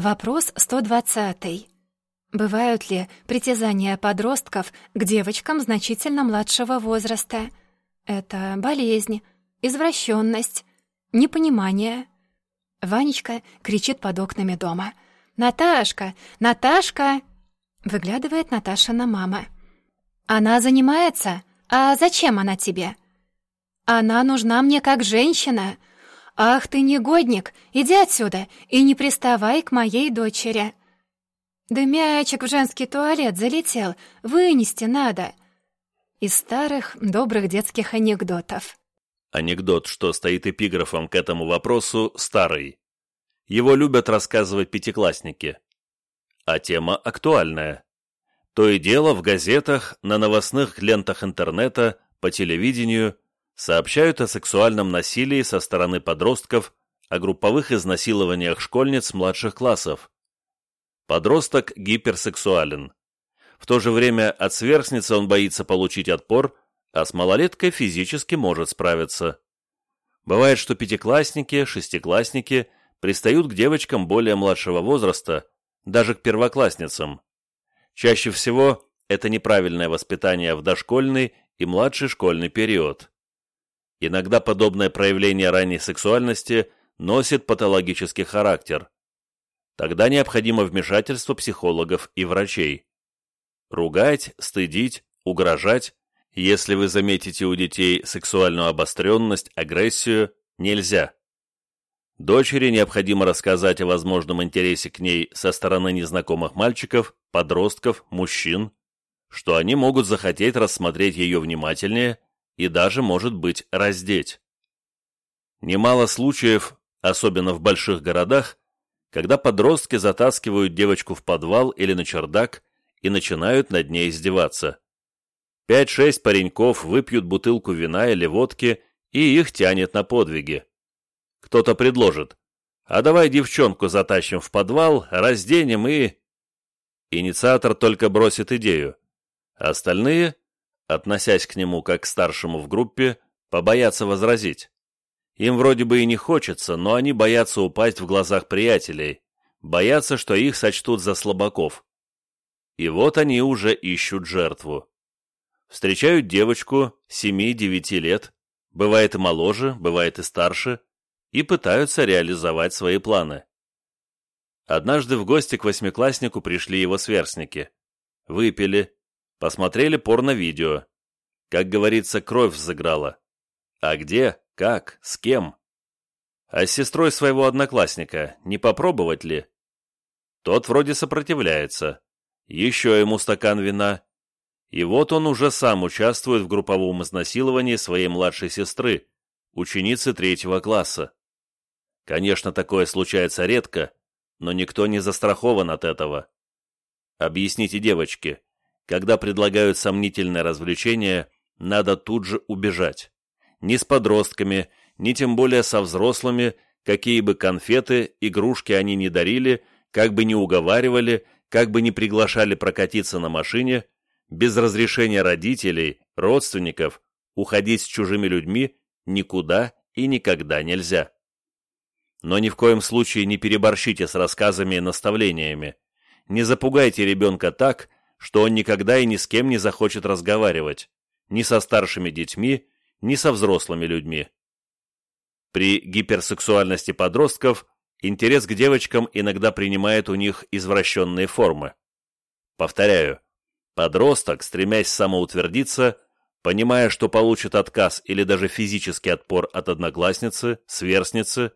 Вопрос 120. Бывают ли притязания подростков к девочкам значительно младшего возраста? Это болезнь, извращенность, непонимание. Ванечка кричит под окнами дома. «Наташка! Наташка!» Выглядывает Наташа на мама. «Она занимается? А зачем она тебе?» «Она нужна мне как женщина. Ах ты негодник! Иди отсюда и не приставай к моей дочери!» «Да мячик в женский туалет залетел, вынести надо!» Из старых добрых детских анекдотов. Анекдот, что стоит эпиграфом к этому вопросу, старый. Его любят рассказывать пятиклассники. А тема актуальная. То и дело в газетах, на новостных лентах интернета, по телевидению сообщают о сексуальном насилии со стороны подростков, о групповых изнасилованиях школьниц младших классов. Подросток гиперсексуален. В то же время от сверстницы он боится получить отпор, а с малолеткой физически может справиться. Бывает, что пятиклассники, шестиклассники пристают к девочкам более младшего возраста, даже к первоклассницам. Чаще всего это неправильное воспитание в дошкольный и младший школьный период. Иногда подобное проявление ранней сексуальности носит патологический характер. Тогда необходимо вмешательство психологов и врачей. Ругать, стыдить, угрожать, если вы заметите у детей сексуальную обостренность, агрессию, нельзя. Дочери необходимо рассказать о возможном интересе к ней со стороны незнакомых мальчиков, подростков, мужчин, что они могут захотеть рассмотреть ее внимательнее и даже, может быть, раздеть. Немало случаев, особенно в больших городах, когда подростки затаскивают девочку в подвал или на чердак и начинают над ней издеваться. Пять-шесть пареньков выпьют бутылку вина или водки, и их тянет на подвиги. Кто-то предложит, а давай девчонку затащим в подвал, разденем и... Инициатор только бросит идею. Остальные, относясь к нему как к старшему в группе, побоятся возразить. Им вроде бы и не хочется, но они боятся упасть в глазах приятелей, боятся, что их сочтут за слабаков. И вот они уже ищут жертву. Встречают девочку 7-9 лет, бывает и моложе, бывает и старше, и пытаются реализовать свои планы. Однажды в гости к восьмикласснику пришли его сверстники. Выпили, посмотрели порно-видео. Как говорится, кровь взыграла. А где? Как? С кем? А с сестрой своего одноклассника не попробовать ли? Тот вроде сопротивляется. Еще ему стакан вина. И вот он уже сам участвует в групповом изнасиловании своей младшей сестры, ученицы третьего класса. Конечно, такое случается редко, но никто не застрахован от этого. Объясните девочке, когда предлагают сомнительное развлечение, надо тут же убежать ни с подростками, ни тем более со взрослыми, какие бы конфеты, игрушки они ни дарили, как бы ни уговаривали, как бы ни приглашали прокатиться на машине, без разрешения родителей, родственников, уходить с чужими людьми никуда и никогда нельзя. Но ни в коем случае не переборщите с рассказами и наставлениями. Не запугайте ребенка так, что он никогда и ни с кем не захочет разговаривать, ни со старшими детьми, ни со взрослыми людьми. При гиперсексуальности подростков интерес к девочкам иногда принимает у них извращенные формы. Повторяю, подросток, стремясь самоутвердиться, понимая, что получит отказ или даже физический отпор от одноклассницы, сверстницы,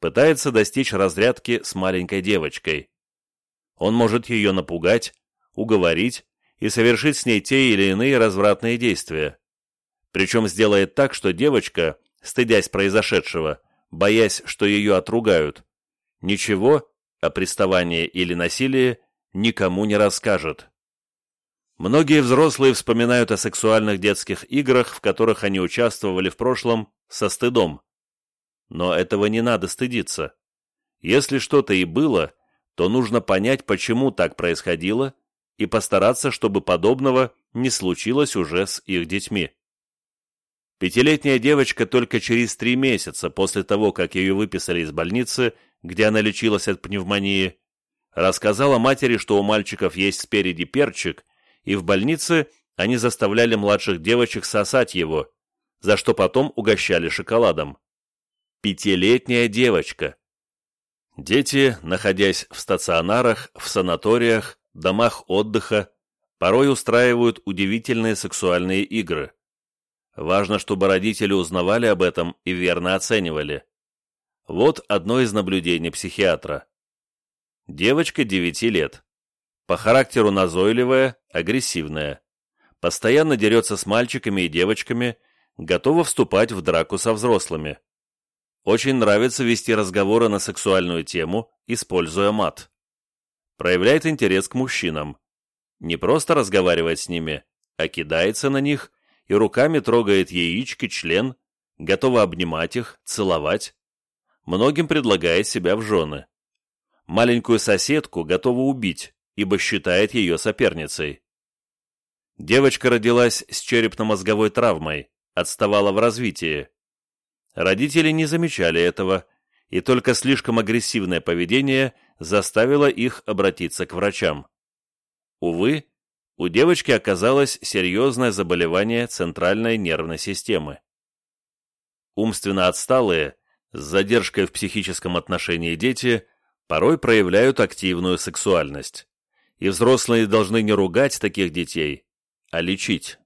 пытается достичь разрядки с маленькой девочкой. Он может ее напугать, уговорить и совершить с ней те или иные развратные действия. Причем сделает так, что девочка, стыдясь произошедшего, боясь, что ее отругают, ничего о приставании или насилии никому не расскажет. Многие взрослые вспоминают о сексуальных детских играх, в которых они участвовали в прошлом, со стыдом. Но этого не надо стыдиться. Если что-то и было, то нужно понять, почему так происходило, и постараться, чтобы подобного не случилось уже с их детьми. Пятилетняя девочка только через три месяца после того, как ее выписали из больницы, где она лечилась от пневмонии, Рассказала матери, что у мальчиков есть спереди перчик, и в больнице они заставляли младших девочек сосать его, за что потом угощали шоколадом. Пятилетняя девочка. Дети, находясь в стационарах, в санаториях, домах отдыха, порой устраивают удивительные сексуальные игры. Важно, чтобы родители узнавали об этом и верно оценивали. Вот одно из наблюдений психиатра. Девочка 9 лет. По характеру назойливая, агрессивная. Постоянно дерется с мальчиками и девочками, готова вступать в драку со взрослыми. Очень нравится вести разговоры на сексуальную тему, используя мат. Проявляет интерес к мужчинам. Не просто разговаривает с ними, а кидается на них и руками трогает яички, член, готова обнимать их, целовать. Многим предлагает себя в жены. Маленькую соседку готова убить, ибо считает ее соперницей. Девочка родилась с черепно-мозговой травмой, отставала в развитии. Родители не замечали этого, и только слишком агрессивное поведение заставило их обратиться к врачам. Увы, у девочки оказалось серьезное заболевание центральной нервной системы. Умственно отсталые, с задержкой в психическом отношении дети порой проявляют активную сексуальность. И взрослые должны не ругать таких детей, а лечить.